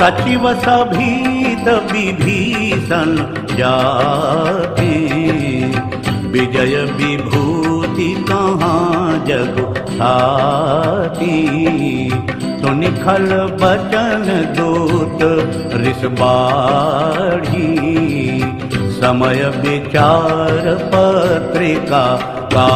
सचिव सभीत विभीषण जाति। विजय विभूति कहाँ का सुनिखल बचन दूत ऋषबाढ़ी समय विचार पत्रिका का